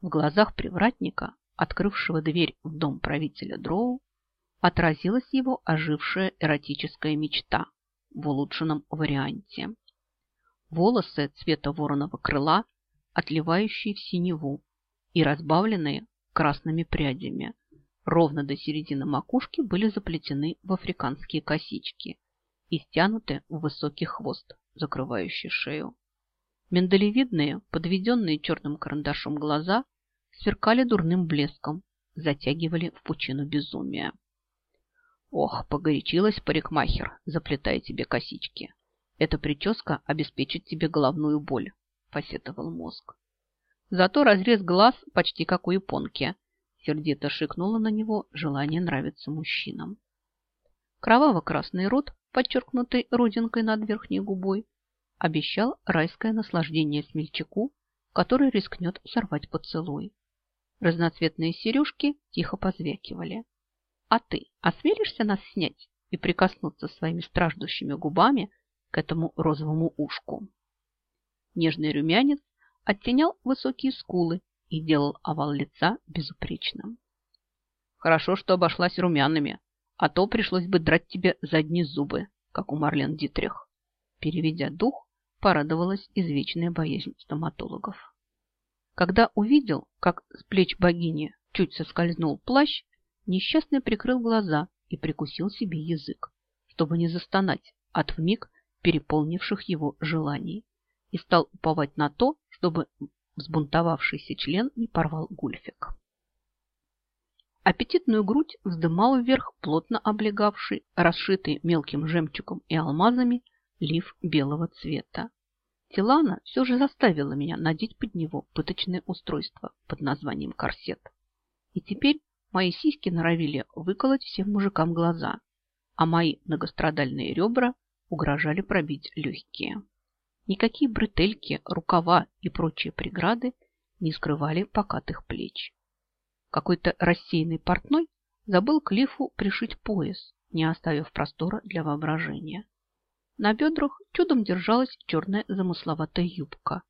В глазах привратника, открывшего дверь в дом правителя Дроу, отразилась его ожившая эротическая мечта в улучшенном варианте. Волосы цвета вороного крыла, отливающие в синеву и разбавленные красными прядями, ровно до середины макушки были заплетены в африканские косички и стянуты в высокий хвост, закрывающий шею. Миндалевидные, подведенные черным карандашом глаза сверкали дурным блеском, затягивали в пучину безумия. Ох, погорячилась парикмахер, заплетая тебе косички. Эта прическа обеспечит тебе головную боль, посетовал мозг. Зато разрез глаз почти как у японки. Сердито шикнуло на него желание нравиться мужчинам. Кроваво-красный рот, подчеркнутый родинкой над верхней губой, обещал райское наслаждение смельчаку, который рискнет сорвать поцелуй. Разноцветные сережки тихо позвякивали. А ты осмелишься нас снять и прикоснуться своими страждущими губами к этому розовому ушку? Нежный румянец оттенял высокие скулы и делал овал лица безупречным. Хорошо, что обошлась румяными, а то пришлось бы драть тебе задние зубы, как у Марлен Дитрих. Переведя дух, порадовалась извечная боязнь стоматологов. Когда увидел, как с плеч богини чуть соскользнул плащ, несчастный прикрыл глаза и прикусил себе язык, чтобы не застонать от вмиг переполнивших его желаний, и стал уповать на то, чтобы взбунтовавшийся член не порвал гульфик. Аппетитную грудь вздымал вверх плотно облегавший, расшитый мелким жемчугом и алмазами, лиф белого цвета. Тилана все же заставила меня надеть под него пыточное устройство под названием корсет. И теперь мои сиськи норовили выколоть всем мужикам глаза, а мои многострадальные ребра угрожали пробить легкие. Никакие бретельки, рукава и прочие преграды не скрывали покатых плеч. Какой-то рассеянный портной забыл Клифу пришить пояс, не оставив простора для воображения. На бедрах чудом держалась черная замысловатая юбка,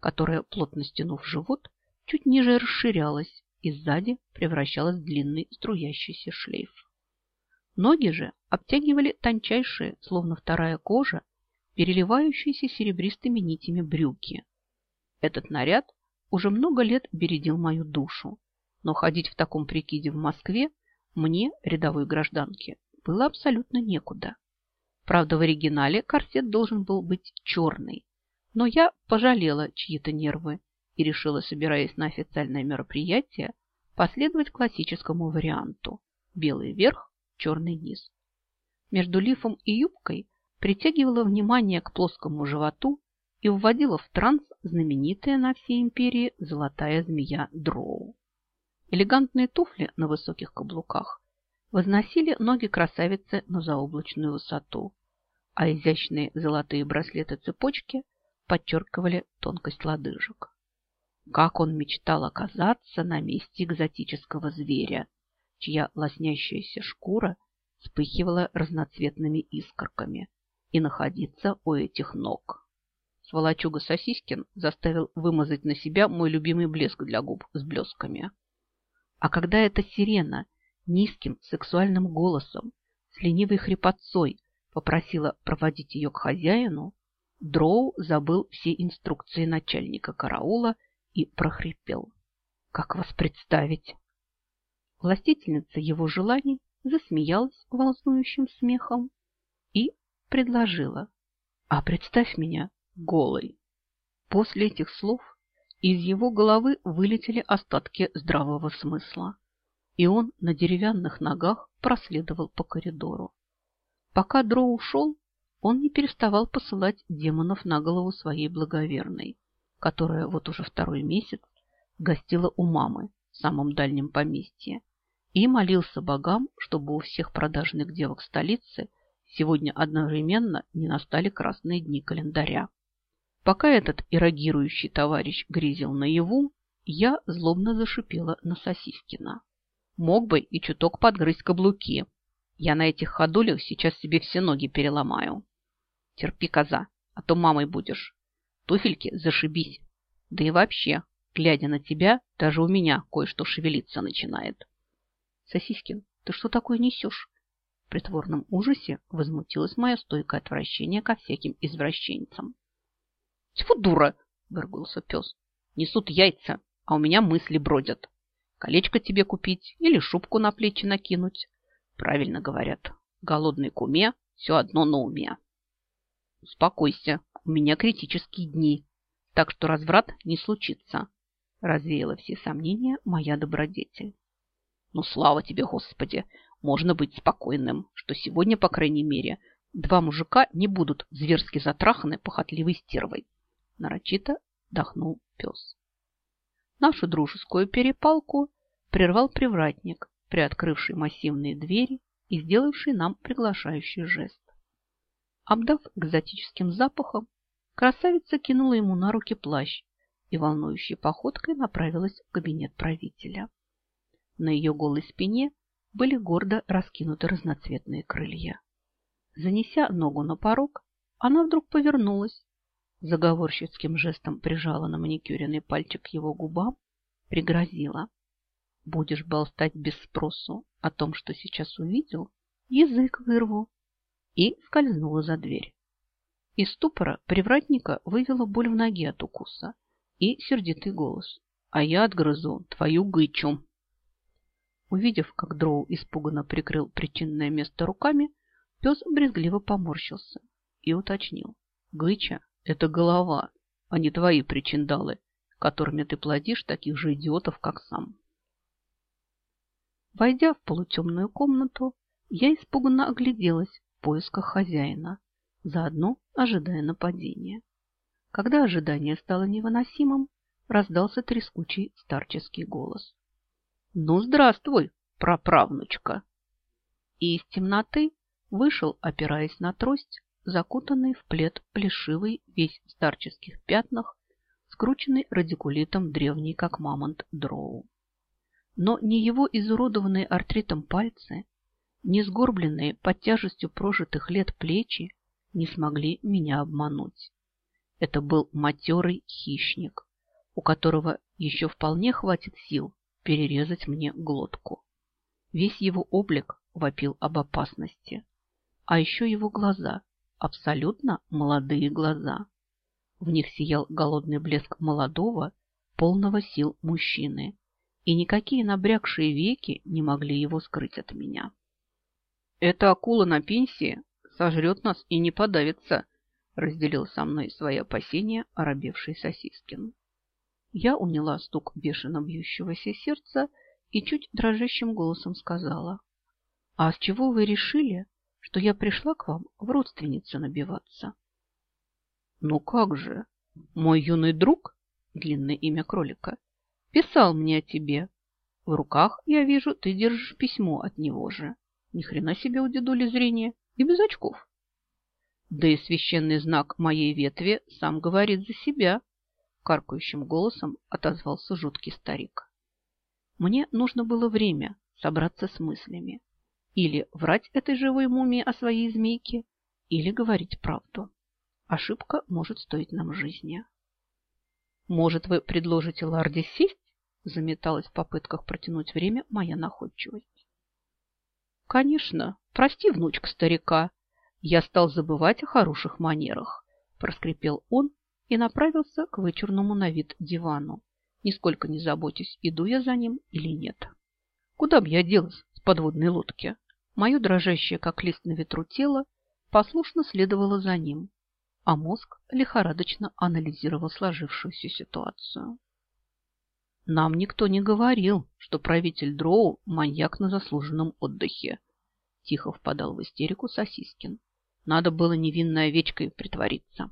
которая, плотно стянув живот, чуть ниже расширялась и сзади превращалась в длинный струящийся шлейф. Ноги же обтягивали тончайшие, словно вторая кожа, переливающиеся серебристыми нитями брюки. Этот наряд уже много лет бередил мою душу, но ходить в таком прикиде в Москве мне, рядовой гражданке, было абсолютно некуда. Правда, в оригинале корсет должен был быть черный, но я пожалела чьи-то нервы и решила, собираясь на официальное мероприятие, последовать классическому варианту – белый верх, черный низ. Между лифом и юбкой притягивала внимание к плоскому животу и вводила в транс знаменитая на всей империи золотая змея Дроу. Элегантные туфли на высоких каблуках возносили ноги красавицы на заоблачную высоту, а изящные золотые браслеты-цепочки подчеркивали тонкость лодыжек. Как он мечтал оказаться на месте экзотического зверя, чья лоснящаяся шкура вспыхивала разноцветными искорками, и находиться у этих ног. Сволочуга Сосискин заставил вымазать на себя мой любимый блеск для губ с блесками. А когда эта сирена низким сексуальным голосом, с ленивой хрипотцой попросила проводить ее к хозяину, Дроу забыл все инструкции начальника караула и прохрипел. «Как вас представить?» Властительница его желаний засмеялась волнующим смехом и предложила. «А представь меня голой!» После этих слов из его головы вылетели остатки здравого смысла и он на деревянных ногах проследовал по коридору. Пока Дроу ушел, он не переставал посылать демонов на голову своей благоверной, которая вот уже второй месяц гостила у мамы в самом дальнем поместье, и молился богам, чтобы у всех продажных девок столицы сегодня одновременно не настали красные дни календаря. Пока этот эрогирующий товарищ грезил наяву, я злобно зашипела на Сосискина. Мог бы и чуток подгрызть каблуки. Я на этих ходулях сейчас себе все ноги переломаю. Терпи, коза, а то мамой будешь. Туфельки зашибись. Да и вообще, Глядя на тебя, даже у меня кое-что шевелиться начинает. Сосискин, ты что такое несешь? В притворном ужасе возмутилось мое стойкое отвращение ко всяким извращенцам. Тьфу, дура! Выргулся пес. Несут яйца, а у меня мысли бродят. Колечко тебе купить или шубку на плечи накинуть. Правильно говорят. Голодный куме все одно на уме. Успокойся, у меня критические дни, так что разврат не случится развеяла все сомнения моя добродетель. Ну, слава тебе, Господи! Можно быть спокойным, что сегодня, по крайней мере, два мужика не будут зверски затраханы похотливой стервой. Нарочито вдохнул пес. Нашу дружескую перепалку прервал привратник, приоткрывший массивные двери и сделавший нам приглашающий жест. Обдав экзотическим запахом, красавица кинула ему на руки плащ и волнующей походкой направилась в кабинет правителя. На ее голой спине были гордо раскинуты разноцветные крылья. Занеся ногу на порог, она вдруг повернулась, заговорщицким жестом прижала на маникюренный пальчик его губам, пригрозила. «Будешь болтать без спросу о том, что сейчас увидел, язык вырву!» и скользнула за дверь. Из ступора привратника вывела боль в ноге от укуса и сердитый голос. «А я отгрызу твою гычу!» Увидев, как Дроу испуганно прикрыл причинное место руками, пес брезгливо поморщился и уточнил. «Гыча – это голова, а не твои причиндалы, которыми ты плодишь таких же идиотов, как сам». Войдя в полутемную комнату, я испуганно огляделась в поисках хозяина, заодно ожидая нападения. Когда ожидание стало невыносимым, раздался трескучий старческий голос. «Ну, здравствуй, праправнучка!» И из темноты вышел, опираясь на трость, закутанный в плед плешивый, весь в старческих пятнах, скрученный радикулитом древний, как мамонт, дроу. Но ни его изуродованные артритом пальцы, ни сгорбленные под тяжестью прожитых лет плечи не смогли меня обмануть. Это был матерый хищник, у которого еще вполне хватит сил перерезать мне глотку. Весь его облик вопил об опасности, а еще его глаза, абсолютно молодые глаза. В них сиял голодный блеск молодого, полного сил мужчины, и никакие набрякшие веки не могли его скрыть от меня. «Эта акула на пенсии сожрет нас и не подавится», разделил со мной свои опасения оробевший Сосискин. Я уняла стук бешено бьющегося сердца и чуть дрожащим голосом сказала. «А с чего вы решили, что я пришла к вам в родственнице набиваться?» «Ну как же, мой юный друг, длинное имя кролика, писал мне о тебе. В руках, я вижу, ты держишь письмо от него же. Ни хрена себе у дедули зрение и без очков». Да и священный знак моей ветви сам говорит за себя, каркающим голосом отозвался жуткий старик. Мне нужно было время собраться с мыслями. Или врать этой живой мумии о своей змейке, или говорить правду. Ошибка может стоить нам жизни. Может, вы предложите Ларде сесть? Заметалась в попытках протянуть время моя находчивость. Конечно, прости, внучка старика, я стал забывать о хороших манерах, проскрипел он и направился к вычурному на вид дивану, нисколько не заботясь, иду я за ним или нет. Куда б я делась подводной лодки? Мое дрожащее, как лист на ветру тело, послушно следовало за ним, а мозг лихорадочно анализировал сложившуюся ситуацию. Нам никто не говорил, что правитель Дроу – маньяк на заслуженном отдыхе. Тихо впадал в истерику Сосискин. Надо было невинной овечкой притвориться.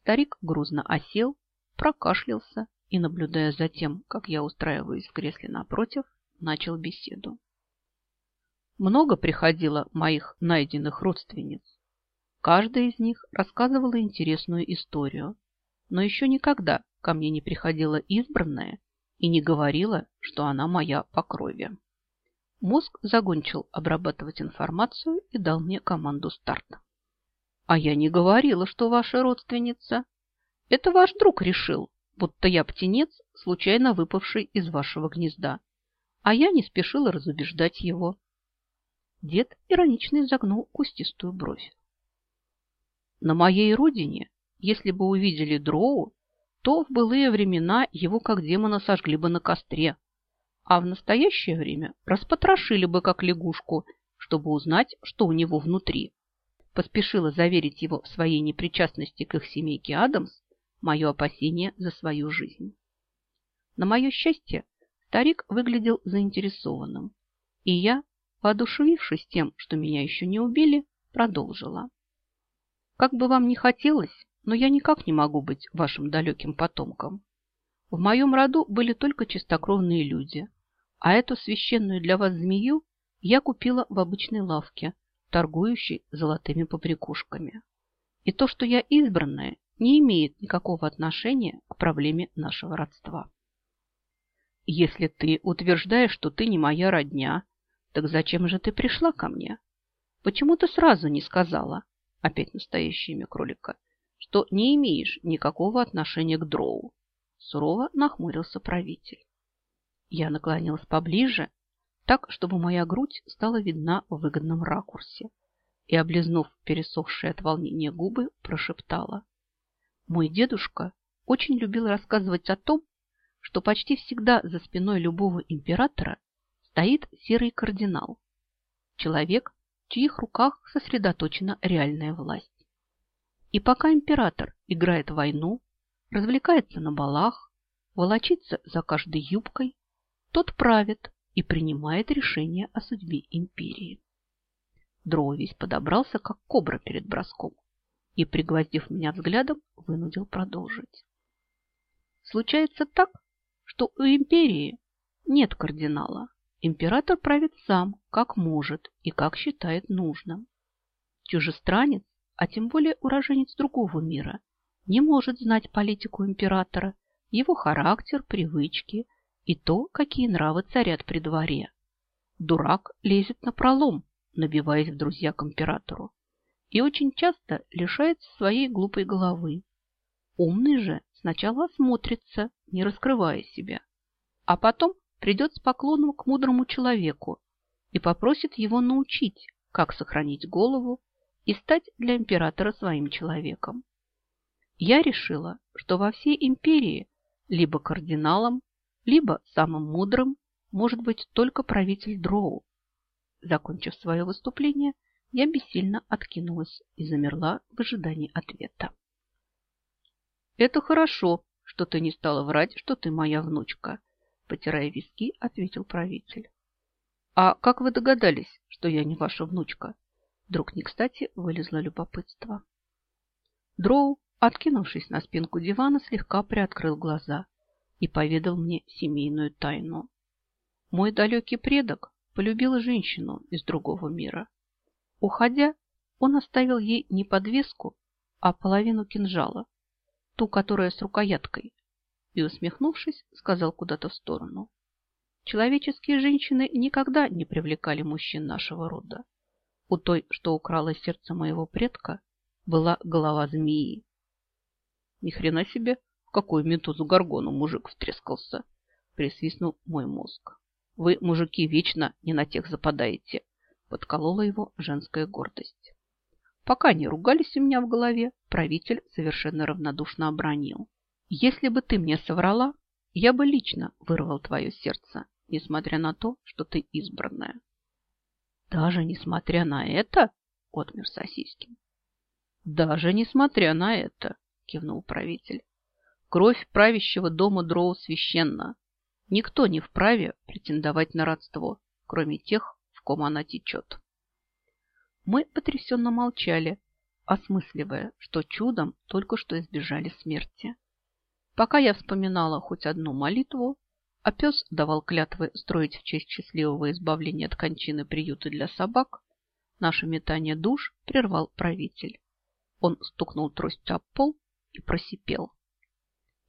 Старик грузно осел, прокашлялся и, наблюдая за тем, как я устраиваюсь в кресле напротив, начал беседу. Много приходило моих найденных родственниц. Каждая из них рассказывала интересную историю, но еще никогда ко мне не приходила избранная и не говорила, что она моя по крови. Мозг закончил обрабатывать информацию и дал мне команду старта. А я не говорила, что ваша родственница. Это ваш друг решил, будто я птенец, случайно выпавший из вашего гнезда, а я не спешила разубеждать его. Дед иронично изогнул кустистую бровь. На моей родине, если бы увидели дроу, то в былые времена его как демона сожгли бы на костре, а в настоящее время распотрошили бы как лягушку, чтобы узнать, что у него внутри. Поспешила заверить его в своей непричастности к их семейке Адамс мое опасение за свою жизнь. На мое счастье, старик выглядел заинтересованным, и я, воодушевившись тем, что меня еще не убили, продолжила. Как бы вам ни хотелось, но я никак не могу быть вашим далеким потомком. В моем роду были только чистокровные люди, а эту священную для вас змею я купила в обычной лавке, торгующей золотыми побрякушками. И то, что я избранная, не имеет никакого отношения к проблеме нашего родства. Если ты утверждаешь, что ты не моя родня, так зачем же ты пришла ко мне? Почему ты сразу не сказала, опять настоящее имя кролика, что не имеешь никакого отношения к дроу. Сурово нахмурился правитель. Я наклонилась поближе, так, чтобы моя грудь стала видна в выгодном ракурсе, и, облизнув пересохшие от волнения губы, прошептала. Мой дедушка очень любил рассказывать о том, что почти всегда за спиной любого императора стоит серый кардинал, человек, в чьих руках сосредоточена реальная власть. И пока император играет войну, развлекается на балах, волочится за каждой юбкой, тот правит и принимает решение о судьбе империи. Дроу весь подобрался, как кобра перед броском, и, пригвоздив меня взглядом, вынудил продолжить. Случается так, что у империи нет кардинала, Император правит сам, как может и как считает нужным. Чужестранец, а тем более уроженец другого мира, не может знать политику императора, его характер, привычки и то, какие нравы царят при дворе. Дурак лезет на пролом, набиваясь в друзья к императору, и очень часто лишается своей глупой головы. Умный же сначала осмотрится, не раскрывая себя, а потом придет с поклоном к мудрому человеку и попросит его научить, как сохранить голову и стать для императора своим человеком. Я решила, что во всей империи либо кардиналом, либо самым мудрым может быть только правитель Дроу. Закончив свое выступление, я бессильно откинулась и замерла в ожидании ответа. «Это хорошо, что ты не стала врать, что ты моя внучка», потирая виски, ответил правитель. «А как вы догадались, что я не ваша внучка?» Вдруг не кстати вылезло любопытство. Дроу, откинувшись на спинку дивана, слегка приоткрыл глаза и поведал мне семейную тайну. Мой далекий предок полюбил женщину из другого мира. Уходя, он оставил ей не подвеску, а половину кинжала, ту, которая с рукояткой, и, усмехнувшись, сказал куда-то в сторону. Человеческие женщины никогда не привлекали мужчин нашего рода. У той, что украла сердце моего предка, была голова змеи. Ни хрена себе, в какую метузу горгону мужик втрескался, присвистнул мой мозг. Вы, мужики, вечно не на тех западаете, подколола его женская гордость. Пока не ругались у меня в голове, правитель совершенно равнодушно обронил. Если бы ты мне соврала, я бы лично вырвал твое сердце, несмотря на то, что ты избранная. Даже несмотря на это, отмер Сосискин. Даже несмотря на это, кивнул правитель. Кровь правящего дома Дроу священна. Никто не вправе претендовать на родство, кроме тех, в ком она течет. Мы потрясенно молчали, осмысливая, что чудом только что избежали смерти. Пока я вспоминала хоть одну молитву, а пес давал клятвы строить в честь счастливого избавления от кончины приюта для собак, наше метание душ прервал правитель. Он стукнул тростью об пол и просипел.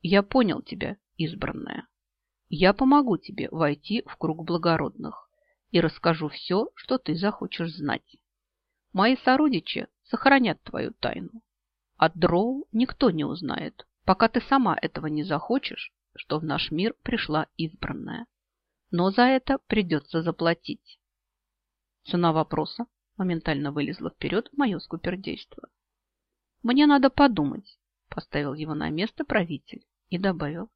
«Я понял тебя, избранная. Я помогу тебе войти в круг благородных и расскажу все, что ты захочешь знать. Мои сородичи сохранят твою тайну. От дроу никто не узнает, пока ты сама этого не захочешь, что в наш мир пришла избранная. Но за это придется заплатить. Цена вопроса моментально вылезла вперед мое скупердейство. Мне надо подумать, поставил его на место правитель и добавил.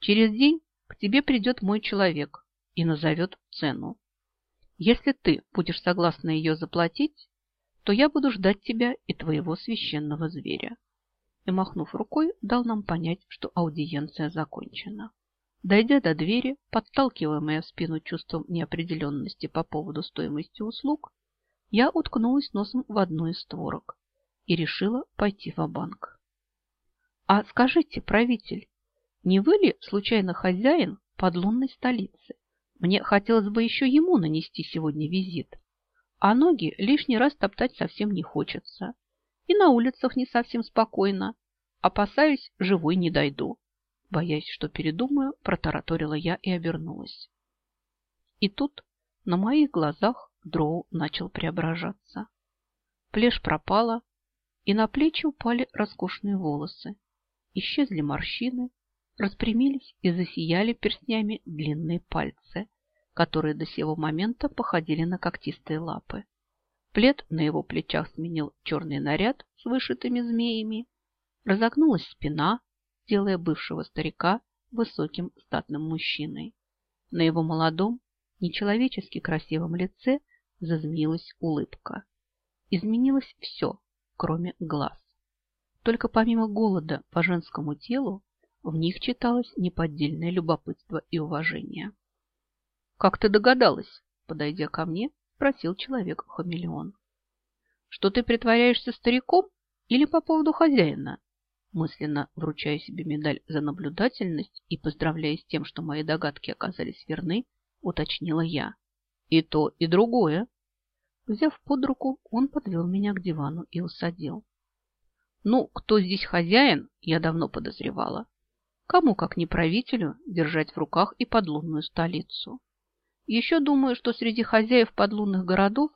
Через день к тебе придет мой человек и назовет цену. Если ты будешь согласна ее заплатить, то я буду ждать тебя и твоего священного зверя. И, махнув рукой, дал нам понять, что аудиенция закончена. Дойдя до двери, подталкиваемая в спину чувством неопределенности по поводу стоимости услуг, я уткнулась носом в одну из створок и решила пойти в банк А скажите, правитель, не вы ли, случайно, хозяин подлунной столицы? Мне хотелось бы еще ему нанести сегодня визит. А ноги лишний раз топтать совсем не хочется. И на улицах не совсем спокойно. Опасаюсь, живой не дойду. Боясь, что передумаю, протараторила я и обернулась. И тут на моих глазах дроу начал преображаться. Плешь пропала, и на плечи упали роскошные волосы. Исчезли морщины, распрямились и засияли перстнями длинные пальцы, которые до сего момента походили на когтистые лапы. Плед на его плечах сменил черный наряд с вышитыми змеями. Разогнулась спина, делая бывшего старика высоким статным мужчиной. На его молодом, нечеловечески красивом лице зазмеилась улыбка. Изменилось все, кроме глаз. Только помимо голода по женскому телу, в них читалось неподдельное любопытство и уважение. «Как ты догадалась?» Подойдя ко мне, спросил человек-хамелеон. «Что ты притворяешься стариком или по поводу хозяина?» Мысленно вручая себе медаль за наблюдательность и поздравляя с тем, что мои догадки оказались верны, уточнила я. «И то, и другое». Взяв под руку, он подвел меня к дивану и усадил. «Ну, кто здесь хозяин, я давно подозревала. Кому, как не правителю, держать в руках и подлунную столицу? Еще думаю, что среди хозяев подлунных городов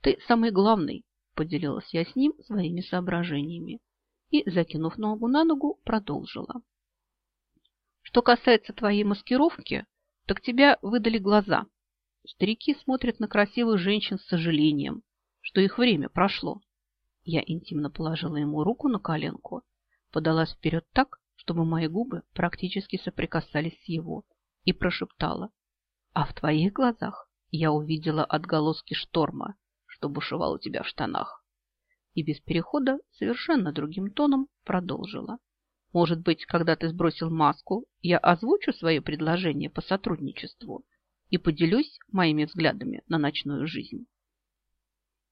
ты самый главный, поделилась я с ним своими соображениями и, закинув ногу на ногу, продолжила. Что касается твоей маскировки, так тебя выдали глаза. Старики смотрят на красивых женщин с сожалением, что их время прошло. Я интимно положила ему руку на коленку, подалась вперед так, чтобы мои губы практически соприкасались с его, и прошептала. А в твоих глазах я увидела отголоски шторма, что бушевал у тебя в штанах. И без перехода совершенно другим тоном продолжила. Может быть, когда ты сбросил маску, я озвучу свои предложения по сотрудничеству и поделюсь моими взглядами на ночную жизнь.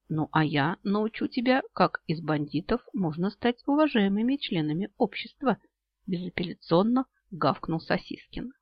Ну, а я научу тебя, как из бандитов можно стать уважаемыми членами общества – безапелляционно гавкнул Сосискин.